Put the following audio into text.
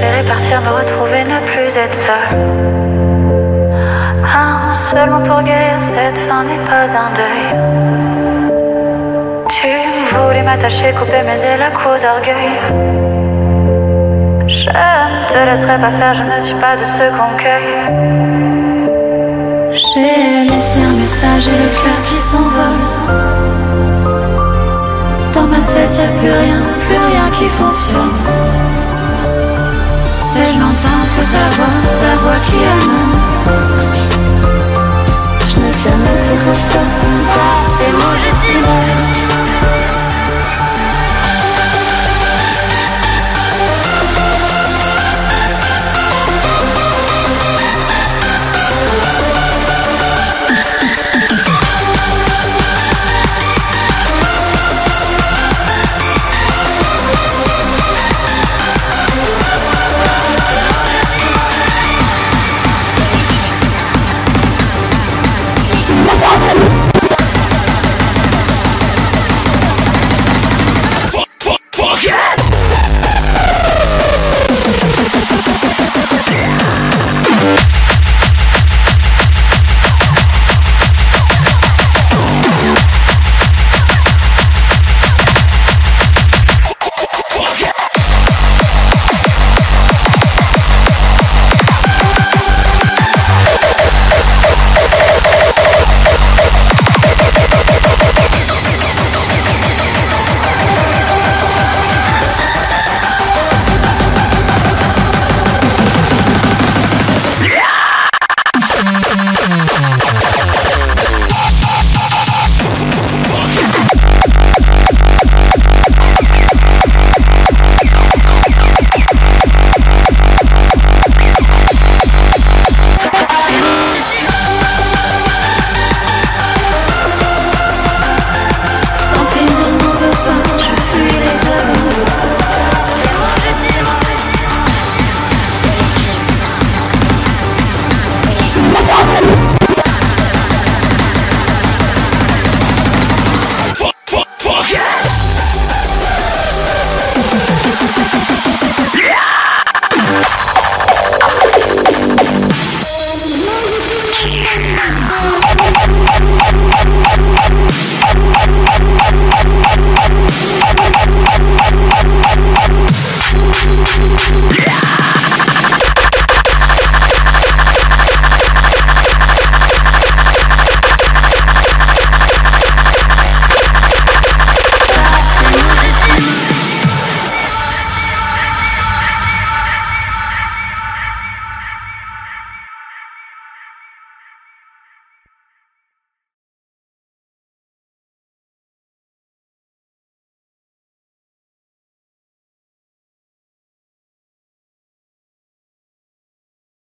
voudrais partir, me retrouver, ne plus être seul. Un seul mot pour guérir cette fin n'est pas un deuil. Tu voulais m'attacher, couper mes ailes à coups d'orgueil. Je ne te laisserai pas faire, je ne suis pas de ceux qu'on cueille. J'ai laissé un message et le cœur qui s'envole. Dans ma tête, y a plus rien, plus rien qui fonctionne. Et je que ta voix, la voix qui amène.